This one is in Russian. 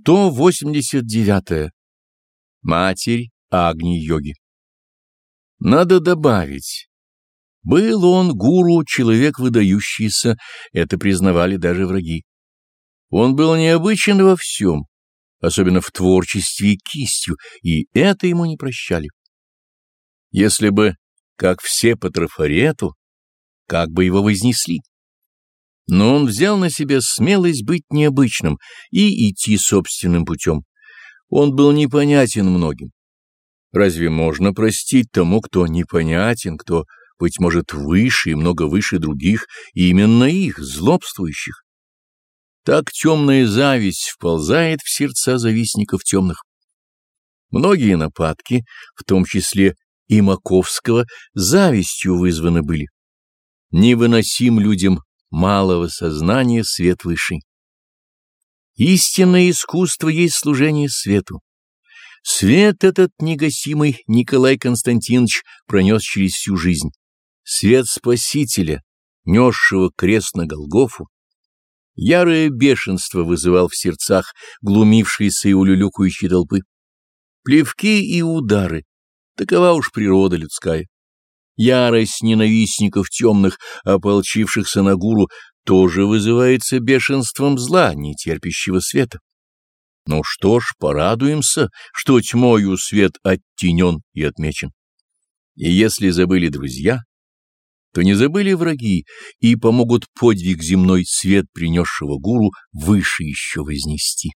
189. Матерь Агни-йоги Надо добавить, был он гуру, человек выдающийся, это признавали даже враги. Он был необычен во всем, особенно в творчестве и кистью, и это ему не прощали. Если бы, как все по трафарету, как бы его вознесли? Но он взял на себя смелость быть необычным и идти собственным путем. Он был непонятен многим. Разве можно простить тому, кто непонятен, кто, быть может, выше и много выше других, и именно их, злобствующих? Так темная зависть вползает в сердца завистников темных. Многие нападки, в том числе и Маковского, завистью вызваны были. Невыносим людям малого сознания свет высший. Истинное искусство есть служение свету. Свет этот негасимый Николай Константинович пронес через всю жизнь. Свет Спасителя, несшего крест на Голгофу, ярое бешенство вызывал в сердцах глумившиеся и улюлюкающие толпы. Плевки и удары — такова уж природа людская. Ярость ненавистников темных, ополчившихся на гуру, тоже вызывается бешенством зла, не терпящего света. Ну что ж, порадуемся, что тьмою свет оттенен и отмечен. И если забыли друзья, то не забыли враги и помогут подвиг земной свет принесшего гуру выше еще вознести.